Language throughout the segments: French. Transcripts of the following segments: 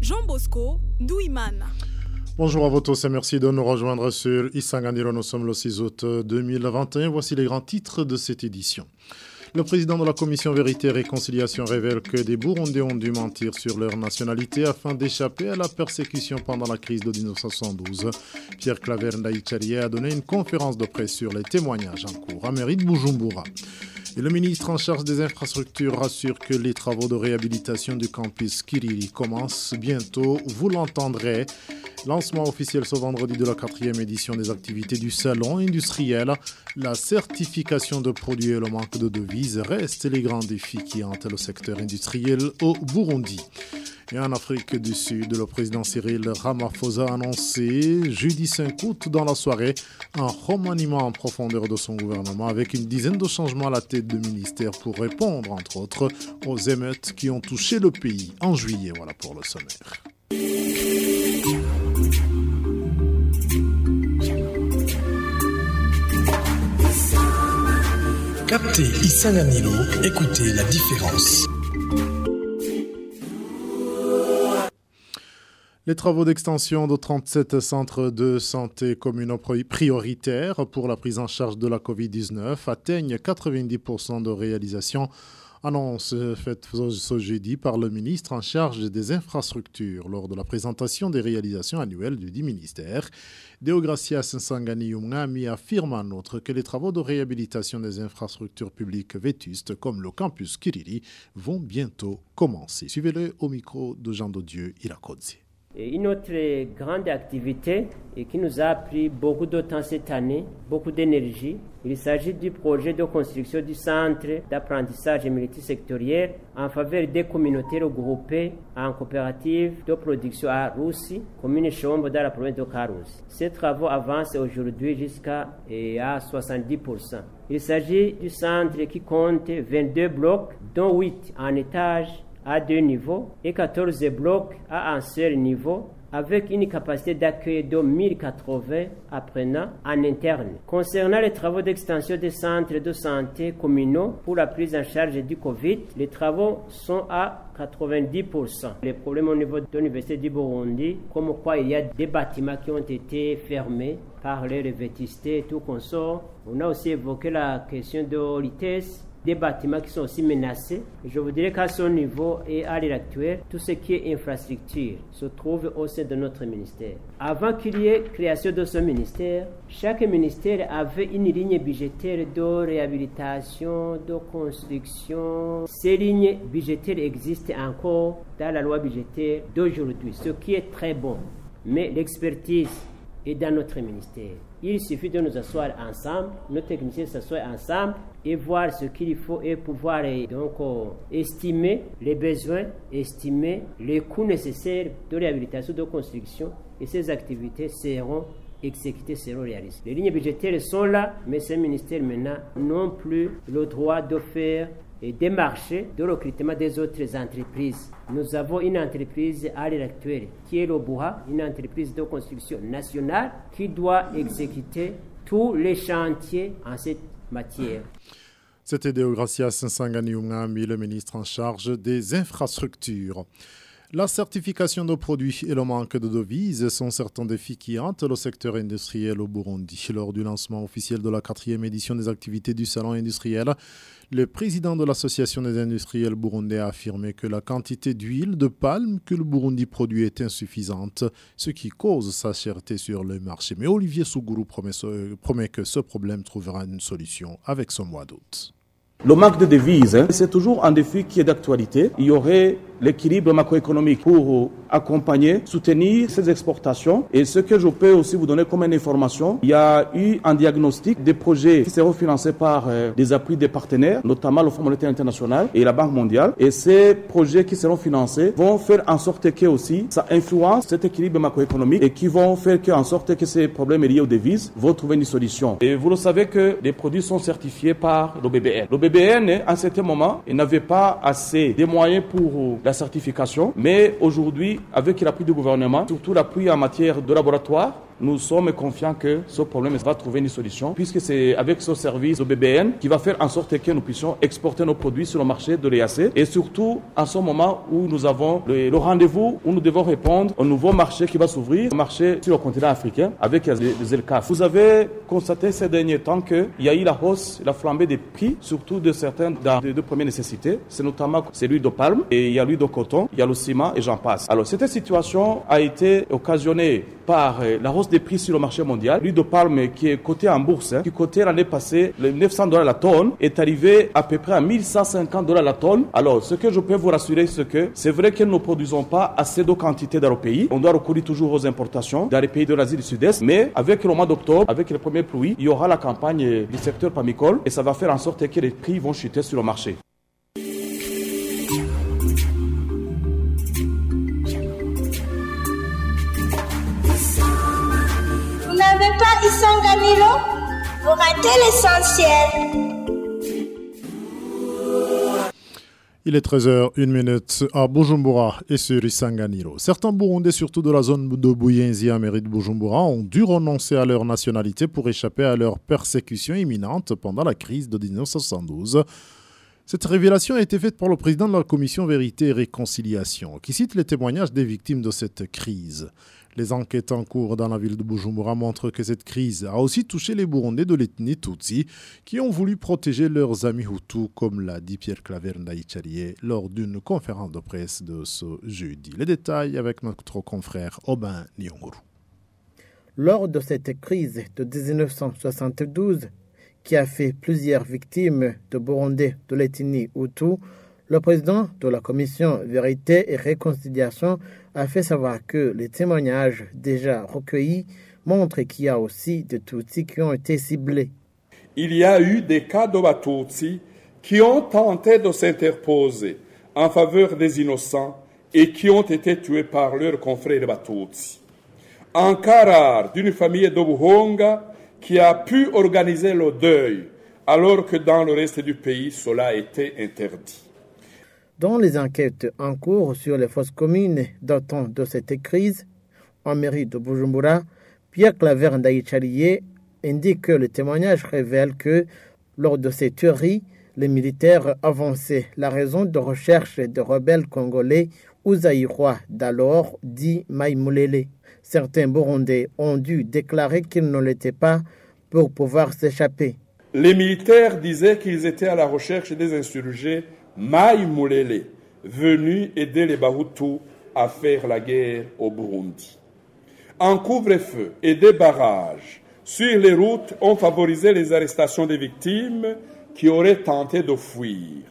Jean Bosco Douimana Bonjour à vous tous et merci de nous rejoindre sur Isanganiro. Nous sommes le 6 août 2021. Voici les grands titres de cette édition. Le président de la commission Vérité et Réconciliation révèle que des Burundais ont dû mentir sur leur nationalité afin d'échapper à la persécution pendant la crise de 1972. Pierre Claver Ndaïcharie a donné une conférence de presse sur les témoignages en cours à Mérite Bujumbura. Et le ministre en charge des infrastructures rassure que les travaux de réhabilitation du campus Kiriri commencent bientôt. Vous l'entendrez. Lancement officiel ce vendredi de la quatrième édition des activités du salon industriel. La certification de produits et le manque de devises restent les grands défis qui hantent le secteur industriel au Burundi. Et en Afrique du Sud, le président Cyril Ramaphosa a annoncé jeudi 5 août dans la soirée un remaniement en profondeur de son gouvernement avec une dizaine de changements à la tête de ministère pour répondre, entre autres, aux émeutes qui ont touché le pays en juillet. Voilà pour le sommaire. Captez Isanganilo, écoutez la différence. Les travaux d'extension de 37 centres de santé communaux prioritaires pour la prise en charge de la COVID-19 atteignent 90% de réalisation Annonce faite ce jeudi par le ministre en charge des infrastructures lors de la présentation des réalisations annuelles du dit ministère. Deogracias Nsangani Yungami affirme en outre que les travaux de réhabilitation des infrastructures publiques vétustes comme le campus Kiriri vont bientôt commencer. Suivez-le au micro de Jean Dodieu Irakodzi. Une autre grande activité qui nous a pris beaucoup de temps cette année, beaucoup d'énergie, il s'agit du projet de construction du centre d'apprentissage multisectoriel en faveur des communautés regroupées en coopérative de production à Roussi, commune Chombo dans la province de Karousi. Ces travaux avancent aujourd'hui jusqu'à 70%. Il s'agit du centre qui compte 22 blocs, dont 8 en étage à deux niveaux et 14 blocs à un seul niveau avec une capacité d'accueil de 1080 apprenants en interne. Concernant les travaux d'extension des centres de santé communaux pour la prise en charge du Covid, les travaux sont à 90%. Les problèmes au niveau de l'Université du Burundi, comme quoi il y a des bâtiments qui ont été fermés par les vétustés et tout consort. On a aussi évoqué la question de l'ITES des bâtiments qui sont aussi menacés. Je vous dirais qu'à ce niveau et à l'heure actuelle, tout ce qui est infrastructure se trouve au sein de notre ministère. Avant qu'il y ait création de ce ministère, chaque ministère avait une ligne budgétaire de réhabilitation, de construction. Ces lignes budgétaires existent encore dans la loi budgétaire d'aujourd'hui, ce qui est très bon. Mais l'expertise est dans notre ministère. Il suffit de nous asseoir ensemble, nos techniciens s'assoient ensemble et voir ce qu'il faut et pouvoir donc estimer les besoins, estimer les coûts nécessaires de réhabilitation, de construction et ces activités seront exécutées, seront réalisées. Les lignes budgétaires sont là, mais ces ministères maintenant n'ont plus le droit de faire et des marchés de recrutement des autres entreprises. Nous avons une entreprise à l'heure actuelle qui est l'Obuha, une entreprise de construction nationale qui doit exécuter tous les chantiers en cette matière. C'était Deogracias Sangani le ministre en charge des infrastructures. La certification de produits et le manque de devises sont certains défis qui hantent le secteur industriel au Burundi. Lors du lancement officiel de la quatrième édition des activités du salon industriel, le président de l'Association des industriels burundais a affirmé que la quantité d'huile de palme que le Burundi produit est insuffisante, ce qui cause sa cherté sur le marché. Mais Olivier Sougourou promet, que ce problème trouvera une solution avec ce mois d'août. Le manque de devises, hein, c'est toujours un défi qui est d'actualité. Il y aurait l'équilibre macroéconomique pour accompagner, soutenir ces exportations. Et ce que je peux aussi vous donner comme information, il y a eu un diagnostic des projets qui seront financés par euh, des appuis des partenaires, notamment le Fonds monétaire international et la Banque mondiale. Et ces projets qui seront financés vont faire en sorte que aussi ça influence cet équilibre macroéconomique et qui vont faire que, en sorte que ces problèmes liés aux devises vont trouver une solution. Et vous le savez que les produits sont certifiés par l'OBBN. L'OBBN, à un certain moment, n'avait pas assez de moyens pour certification. Mais aujourd'hui, avec l'appui du gouvernement, surtout l'appui en matière de laboratoire, nous sommes confiants que ce problème va trouver une solution, puisque c'est avec ce service de BBN qui va faire en sorte que nous puissions exporter nos produits sur le marché de l'EAC, et surtout en ce moment où nous avons le, rendez-vous où nous devons répondre au nouveau marché qui va s'ouvrir, le marché sur le continent africain, avec les, les Vous avez constaté ces derniers temps qu'il y a eu la hausse, la flambée des prix, surtout de certains denrées de première nécessité, c'est notamment celui de palme, et il y a l'huile de coton, il y a le ciment, et j'en passe. Alors cette situation a été occasionnée par euh, la hausse des prix sur le marché mondial. L'huile de palme qui est cotée en bourse, hein, qui cotait l'année passée les 900 dollars la tonne, est arrivé à peu près à 1150 dollars la tonne. Alors, ce que je peux vous rassurer, c'est que c'est vrai que nous ne produisons pas assez de quantité dans le pays. On doit recourir toujours aux importations dans les pays de l'Asie du Sud-Est. Mais avec le mois d'octobre, avec les premiers pluies, il y aura la campagne du secteur pamicole et ça va faire en sorte que les prix vont chuter sur le marché. Il est 13h, 1 minute à Bujumbura et sur Isanganiro. Certains Burundais, surtout de la zone de Bouyenzi à mairie de Bujumbura, ont dû renoncer à leur nationalité pour échapper à leur persécution imminente pendant la crise de 1972. Cette révélation a été faite par le président de la commission Vérité et Réconciliation, qui cite les témoignages des victimes de cette crise. Les enquêtes en cours dans la ville de Bujumbura montrent que cette crise a aussi touché les Burundais de l'ethnie Tutsi qui ont voulu protéger leurs amis Hutus, comme l'a dit Pierre Claver Ndaïchalier lors d'une conférence de presse de ce jeudi. Les détails avec notre confrère Aubin Nyonguru. Lors de cette crise de 1972, qui a fait plusieurs victimes de Burundais de l'ethnie Hutu, le président de la commission Vérité et Réconciliation a fait savoir que les témoignages déjà recueillis montrent qu'il y a aussi des Tutsis qui ont été ciblés. Il y a eu des cas de Batutsi qui ont tenté de s'interposer en faveur des innocents et qui ont été tués par leurs confrères Batutsi. Un cas rare d'une famille de Buhonga qui a pu organiser le deuil alors que dans le reste du pays cela était interdit. Dans les enquêtes en cours sur les fausses communes datant de cette crise, en mairie de Bujumbura, Pierre Claver Ndaïchalié indique que le témoignage révèle que, lors de ces tueries, les militaires avançaient la raison de recherche des rebelles congolais ou d'alors, dit Maïmoulele. Certains Burundais ont dû déclarer qu'ils ne l'étaient pas pour pouvoir s'échapper. Les militaires disaient qu'ils étaient à la recherche des insurgés Maï Moulele, venu aider les Bahutus à faire la guerre au Burundi. Un couvre-feu et des barrages sur les routes ont favorisé les arrestations des victimes qui auraient tenté de fuir.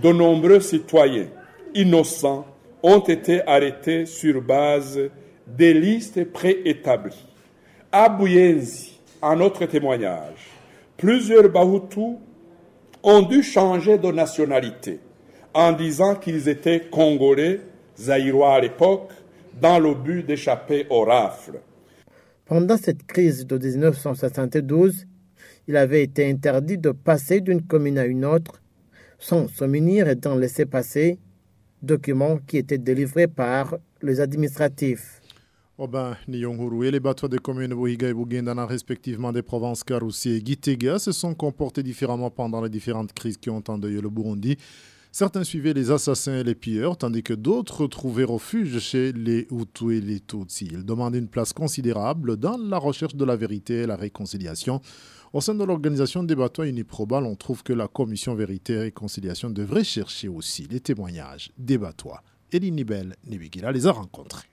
De nombreux citoyens innocents ont été arrêtés sur base des listes préétablies. À Bouyenzi, un autre témoignage, plusieurs Bahutus ont dû changer de nationalité en disant qu'ils étaient congolais, zaïrois à l'époque, dans le but d'échapper aux rafles. Pendant cette crise de 1972, il avait été interdit de passer d'une commune à une autre sans se munir et d'en laisser passer, documents qui étaient délivrés par les administratifs. Et les bateaux des communes Bohiga et Bugindana, respectivement des provinces Karoussi et Gitega, se sont comportés différemment pendant les différentes crises qui ont endeuillé le Burundi. Certains suivaient les assassins et les pilleurs, tandis que d'autres trouvaient refuge chez les Hutus et les Tutsis. Ils demandent une place considérable dans la recherche de la vérité et la réconciliation. Au sein de l'organisation des bateaux Uniprobal, on trouve que la commission Vérité et Réconciliation devrait chercher aussi les témoignages des bateaux. Elie Nibel Nibigila les a rencontrés.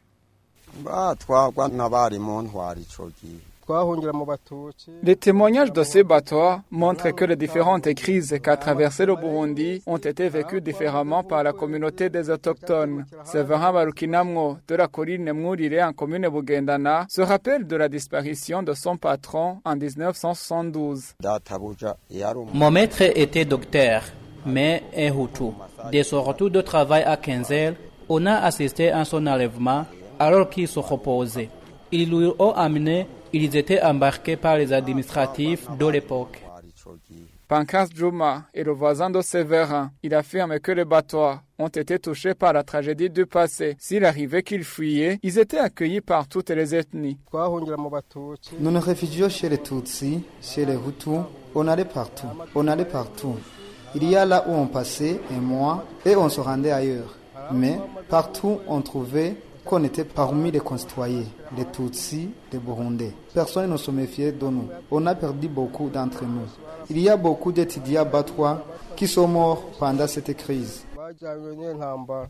Les témoignages de ces bateaux montrent que les différentes crises qu'a traversé le Burundi ont été vécues différemment par la communauté des autochtones. Severin Barukinamgo de la colline Mourire en commune Bugendana se rappelle de la disparition de son patron en 1972. Mon maître était docteur, mais un Hutu. Dès son retour de travail à Kenzel, on a assisté à son enlèvement alors qu'ils se reposaient. Ils lui ont amené, ils étaient embarqués par les administratifs de l'époque. Pancras Juma est le voisin de Séverin. Il affirme que les Batois ont été touchés par la tragédie du passé. S'il arrivait qu'ils fuyaient, ils étaient accueillis par toutes les ethnies. Nous nous réfugions chez les Tutsis, chez les Hutus. On allait partout. On allait partout. Il y a là où on passait un mois et on se rendait ailleurs. Mais partout on trouvait qu'on était parmi les concitoyens, les Tutsis, les Burundais? Personne ne se méfiait de nous. On a perdu beaucoup d'entre nous. Il y a beaucoup d'étudiants batois qui sont morts pendant cette crise.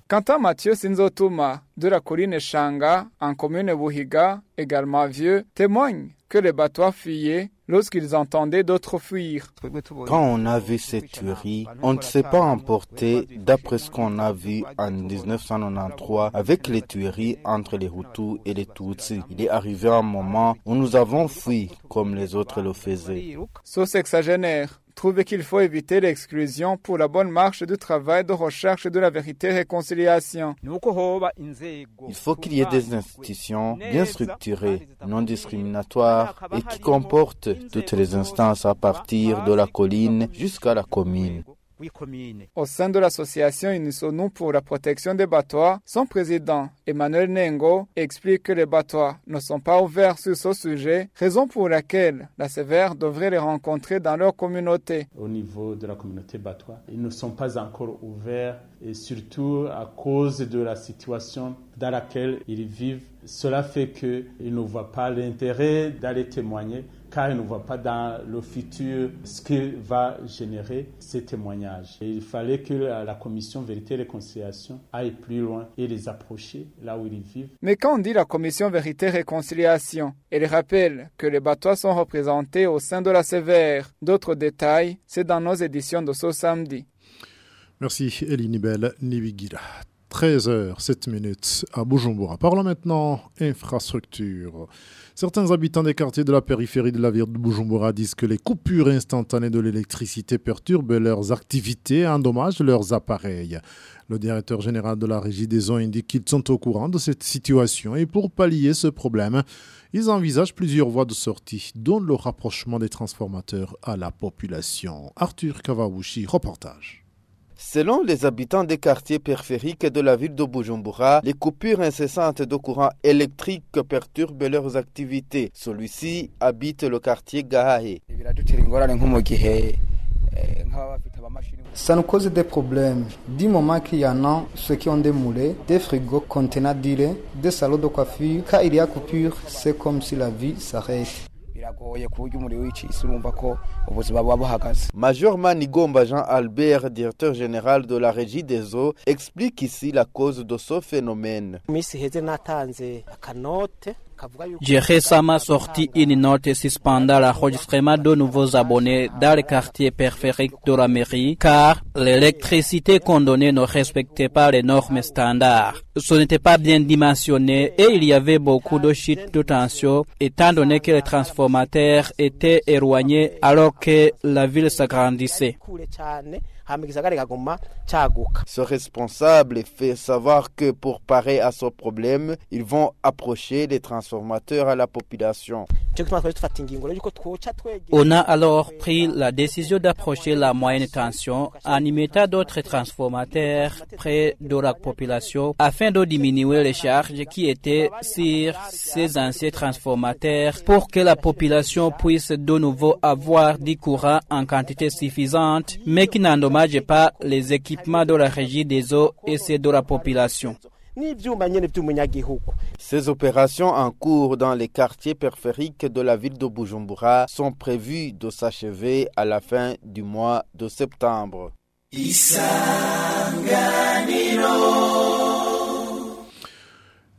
Quant à Mathieu Sinzotuma de la colline Shanga, en commune Buhiga, également vieux, témoigne que les Batois fuyaient lorsqu'ils entendaient d'autres fuir. Quand on a vu cette tuerie, on ne s'est pas emporté d'après ce qu'on a vu en 1993 avec les tueries entre les Hutus et les Tutsis. Il est arrivé un moment où nous avons fui comme les autres le faisaient. Ce sexagénaire trouve qu'il faut éviter l'exclusion pour la bonne marche du travail de recherche de la vérité et réconciliation. Il faut qu'il y ait des institutions bien structurées, non discriminatoires et qui comportent toutes les instances à partir de la colline jusqu'à la commune. Au sein de l'association Unisonu pour la protection des Batois, son président, Emmanuel Nengo, explique que les Batois ne sont pas ouverts sur ce sujet, raison pour laquelle la sévère devrait les rencontrer dans leur communauté. Au niveau de la communauté Batois, ils ne sont pas encore ouverts et surtout à cause de la situation dans laquelle ils vivent. Cela fait qu'ils ne voient pas l'intérêt d'aller témoigner car ils ne voient pas dans le futur ce que va générer ces témoignages. Et il fallait que la commission Vérité et Réconciliation aille plus loin et les approcher là où ils vivent. Mais quand on dit la commission Vérité et Réconciliation, elle rappelle que les Batois sont représentés au sein de la Sévère. D'autres détails, c'est dans nos éditions de ce samedi. Merci Elinibel Nibigira. 13h07 minutes à Bujumbura. Parlons maintenant infrastructure. Certains habitants des quartiers de la périphérie de la ville de Bujumbura disent que les coupures instantanées de l'électricité perturbent leurs activités et endommagent leurs appareils. Le directeur général de la régie des eaux indique qu'ils sont au courant de cette situation et pour pallier ce problème, ils envisagent plusieurs voies de sortie, dont le rapprochement des transformateurs à la population. Arthur Kawauchi, reportage. Selon les habitants des quartiers périphériques de la ville de Bujumbura, les coupures incessantes de courant électrique perturbent leurs activités. Celui-ci habite le quartier Gahahe. Ça nous cause des problèmes. Du moment qu'il y en a ceux qui ont des moulets, des frigos contenant d'îles, des salons de coiffure, quand il y a coupure, c'est comme si la vie s'arrête. Major Manigomba Jean-Albert, directeur général de la régie des eaux, explique ici la cause de ce phénomène. J'ai récemment sorti une note suspendant l'enregistrement de nouveaux abonnés dans les quartiers périphériques de la mairie car l'électricité qu'on donnait ne respectait pas les normes standards. Ce n'était pas bien dimensionné et il y avait beaucoup de chutes de tension étant donné que les transformateurs étaient éloignés alors que la ville s'agrandissait. Ce responsable fait savoir que pour parer à ce problème, ils vont approcher les transformateurs à la population. On a alors pris la décision d'approcher la moyenne tension en y mettant d'autres transformateurs près de la population afin de diminuer les charges qui étaient sur ces anciens transformateurs pour que la population puisse de nouveau avoir du courant en quantité suffisante mais qui n'endommage pas les équipements de la régie des eaux et ceux de la population. Ces opérations en cours dans les quartiers périphériques de la ville de Bujumbura sont prévues de s'achever à la fin du mois de septembre.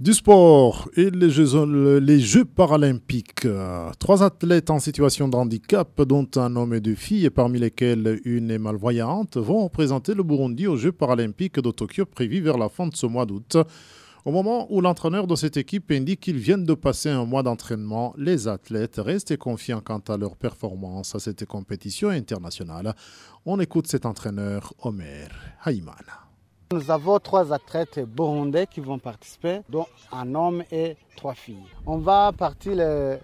Du sport et les Jeux, paralympiques. Trois athlètes en situation de handicap, dont un homme et deux filles, parmi lesquels une est malvoyante, vont représenter le Burundi aux Jeux paralympiques de Tokyo prévus vers la fin de ce mois d'août. Au moment où l'entraîneur de cette équipe indique qu'ils viennent de passer un mois d'entraînement, les athlètes restent confiants quant à leur performance à cette compétition internationale. On écoute cet entraîneur, Omer Haïmana. Nous avons trois athlètes burundais qui vont participer, dont un homme et trois filles. On va partir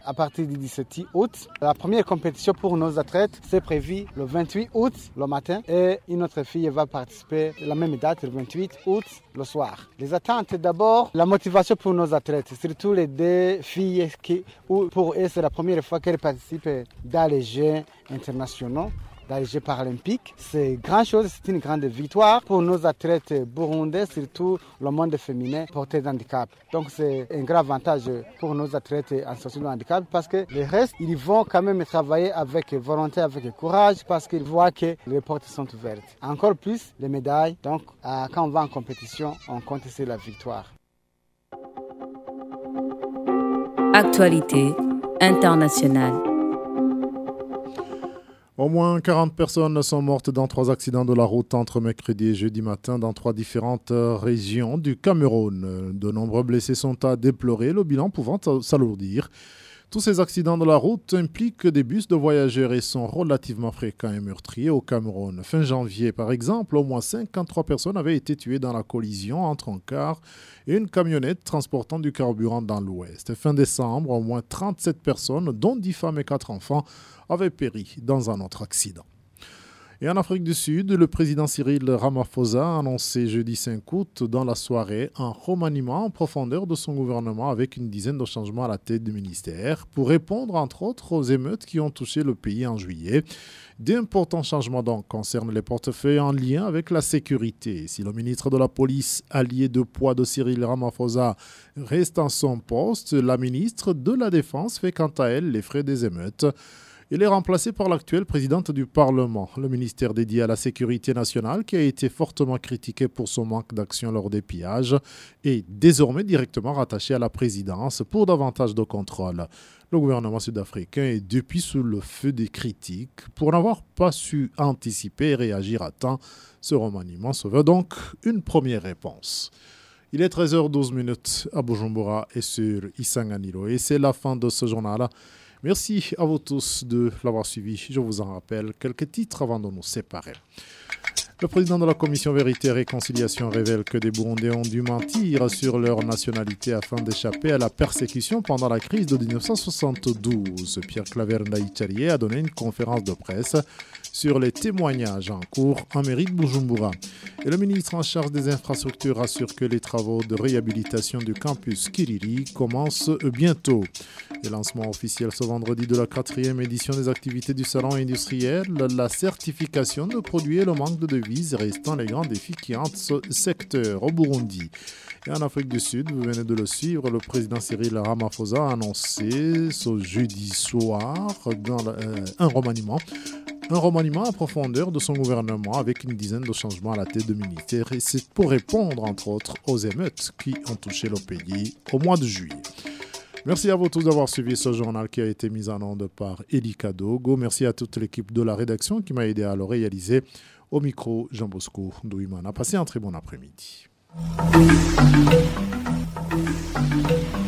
à partir du 17 août. La première compétition pour nos athlètes, c'est prévu le 28 août le matin et une autre fille va participer la même date, le 28 août le soir. Les attentes d'abord, la motivation pour nos athlètes, surtout les deux filles qui, pour eux, c'est la première fois qu'elles participent dans les Jeux internationaux dans les Jeux paralympiques. C'est grand chose, c'est une grande victoire pour nos athlètes burundais, surtout le monde féminin porté d'handicap. Donc c'est un grand avantage pour nos athlètes en situation de handicap parce que les restes, ils vont quand même travailler avec volonté, avec courage parce qu'ils voient que les portes sont ouvertes. Encore plus les médailles. Donc euh, quand on va en compétition, on compte sur la victoire. Actualité internationale. Au moins 40 personnes sont mortes dans trois accidents de la route entre mercredi et jeudi matin dans trois différentes régions du Cameroun. De nombreux blessés sont à déplorer, le bilan pouvant s'alourdir. Tous ces accidents de la route impliquent que des bus de voyageurs et sont relativement fréquents et meurtriers au Cameroun. Fin janvier, par exemple, au moins 53 personnes avaient été tuées dans la collision entre un car et une camionnette transportant du carburant dans l'ouest. Fin décembre, au moins 37 personnes, dont 10 femmes et 4 enfants, avait péri dans un autre accident. Et en Afrique du Sud, le président Cyril Ramaphosa a annoncé jeudi 5 août dans la soirée un remaniement en profondeur de son gouvernement avec une dizaine de changements à la tête du ministère pour répondre entre autres aux émeutes qui ont touché le pays en juillet. D'importants changements donc concernent les portefeuilles en lien avec la sécurité. Si le ministre de la Police, allié de poids de Cyril Ramaphosa, reste en son poste, la ministre de la Défense fait quant à elle les frais des émeutes. Il est remplacé par l'actuelle présidente du Parlement, le ministère dédié à la sécurité nationale, qui a été fortement critiqué pour son manque d'action lors des pillages, est désormais directement rattaché à la présidence pour davantage de contrôle. Le gouvernement sud-africain est depuis sous le feu des critiques pour n'avoir pas su anticiper et réagir à temps. Ce remaniement se veut donc une première réponse. Il est 13h12 à Bujumbura et sur Isanganiro. Et c'est la fin de ce journal. Merci à vous tous de l'avoir suivi. Je vous en rappelle quelques titres avant de nous séparer. Le président de la commission Vérité et Réconciliation révèle que des Burundais ont dû mentir sur leur nationalité afin d'échapper à la persécution pendant la crise de 1972. Pierre Claver Ndaïtcharié a donné une conférence de presse sur les témoignages en cours en mairie de Bujumbura. Le ministre en charge des infrastructures assure que les travaux de réhabilitation du campus Kiriri commencent bientôt. Le lancement officiel ce vendredi de la quatrième édition des activités du salon industriel, la certification de produits et le manque de devises restant les grands défis qui hantent ce secteur au Burundi. Et en Afrique du Sud, vous venez de le suivre, le président Cyril Ramaphosa a annoncé ce jeudi soir euh, un remaniement un remaniement à profondeur de son gouvernement avec une dizaine de changements à la tête de ministère et c'est pour répondre entre autres aux émeutes qui ont touché le pays au mois de juillet. Merci à vous tous d'avoir suivi ce journal qui a été mis en onde par Eli Kadogo. Merci à toute l'équipe de la rédaction qui m'a aidé à le réaliser. Au micro, Jean Bosco Douimana. Passez un très bon après-midi. Thank you.